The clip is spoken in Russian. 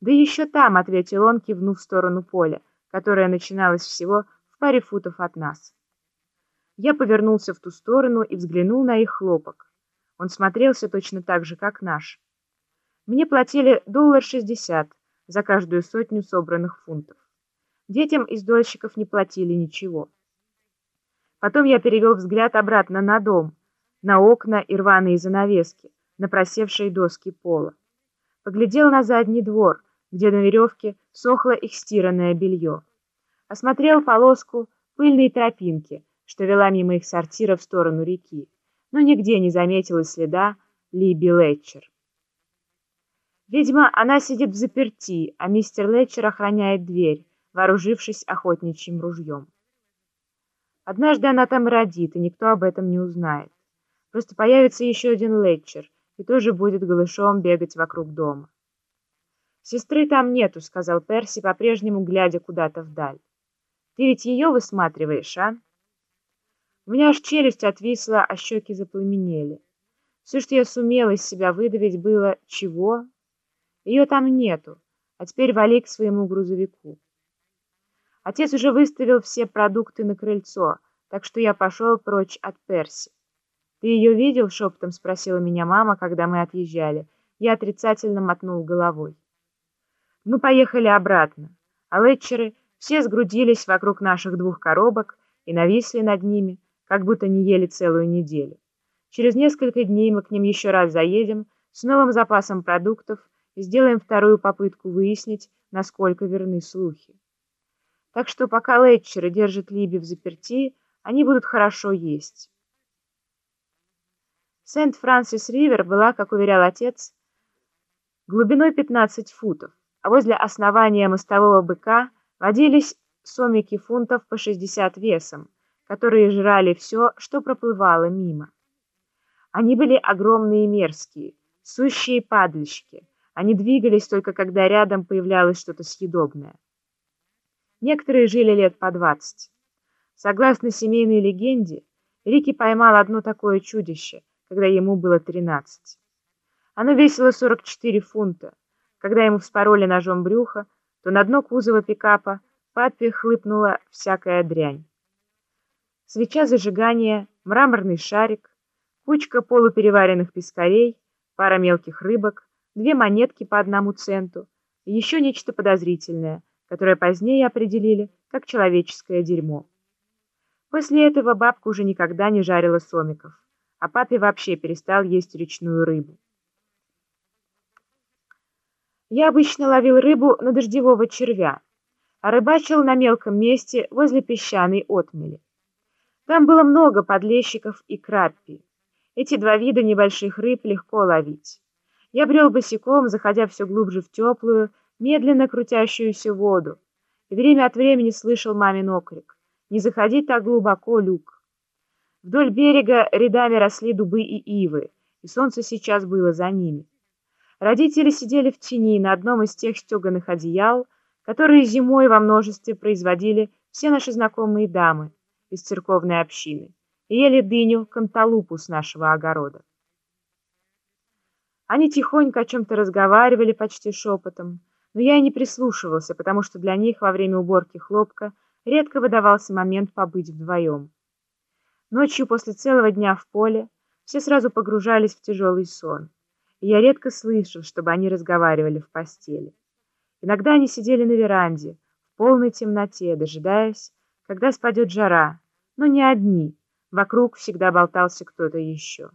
«Да еще там», — ответил он, кивнув в сторону поля, которое начиналось всего в паре футов от нас. Я повернулся в ту сторону и взглянул на их хлопок. Он смотрелся точно так же, как наш. Мне платили доллар шестьдесят за каждую сотню собранных фунтов. Детям из дольщиков не платили ничего. Потом я перевел взгляд обратно на дом, на окна и рваные занавески, на просевшие доски пола. Поглядел на задний двор, где на веревке сохло их стиранное белье. Осмотрел полоску пыльной тропинки, что вела мимо их сортира в сторону реки, но нигде не заметил и следа Либи Летчер. Видимо, она сидит в заперти, а мистер Летчер охраняет дверь, вооружившись охотничьим ружьем. Однажды она там родит, и никто об этом не узнает. Просто появится еще один Летчер, и тоже будет голышом бегать вокруг дома. «Сестры там нету», — сказал Перси, по-прежнему глядя куда-то вдаль. «Ты ведь ее высматриваешь, а?» У меня аж челюсть отвисла, а щеки запламенели. Все, что я сумела из себя выдавить, было «Чего?» Ее там нету, а теперь вали к своему грузовику. Отец уже выставил все продукты на крыльцо, так что я пошел прочь от Перси. «Ты ее видел?» — шепотом спросила меня мама, когда мы отъезжали. Я отрицательно мотнул головой. Мы поехали обратно, а летчеры все сгрудились вокруг наших двух коробок и нависли над ними, как будто не ели целую неделю. Через несколько дней мы к ним еще раз заедем с новым запасом продуктов и сделаем вторую попытку выяснить, насколько верны слухи. Так что пока Летчеры держат Либи в заперти, они будут хорошо есть. Сент-Франсис-Ривер была, как уверял отец, глубиной 15 футов, а возле основания мостового быка водились сомики фунтов по 60 весом, которые жрали все, что проплывало мимо. Они были огромные и мерзкие, сущие падальщики, они двигались только когда рядом появлялось что-то съедобное. Некоторые жили лет по двадцать. Согласно семейной легенде, Рики поймал одно такое чудище, когда ему было тринадцать. Оно весило 44 фунта. Когда ему вспороли ножом брюхо, то на дно кузова пикапа папе хлыпнула всякая дрянь. Свеча зажигания, мраморный шарик, кучка полупереваренных пескарей, пара мелких рыбок, две монетки по одному центу и еще нечто подозрительное, которое позднее определили как человеческое дерьмо. После этого бабка уже никогда не жарила сомиков, а папе вообще перестал есть речную рыбу. Я обычно ловил рыбу на дождевого червя, а рыбачил на мелком месте возле песчаной отмели. Там было много подлещиков и краппи. Эти два вида небольших рыб легко ловить. Я брел босиком, заходя все глубже в теплую, медленно крутящуюся воду, и время от времени слышал мамин окрик. «Не заходи так глубоко, Люк!» Вдоль берега рядами росли дубы и ивы, и солнце сейчас было за ними. Родители сидели в тени на одном из тех стеганых одеял, которые зимой во множестве производили все наши знакомые дамы из церковной общины, и ели дыню канталупу с нашего огорода. Они тихонько о чем-то разговаривали почти шепотом, но я и не прислушивался, потому что для них во время уборки хлопка редко выдавался момент побыть вдвоем. Ночью после целого дня в поле все сразу погружались в тяжелый сон, и я редко слышал, чтобы они разговаривали в постели. Иногда они сидели на веранде, в полной темноте, дожидаясь, когда спадет жара, но не одни, вокруг всегда болтался кто-то еще.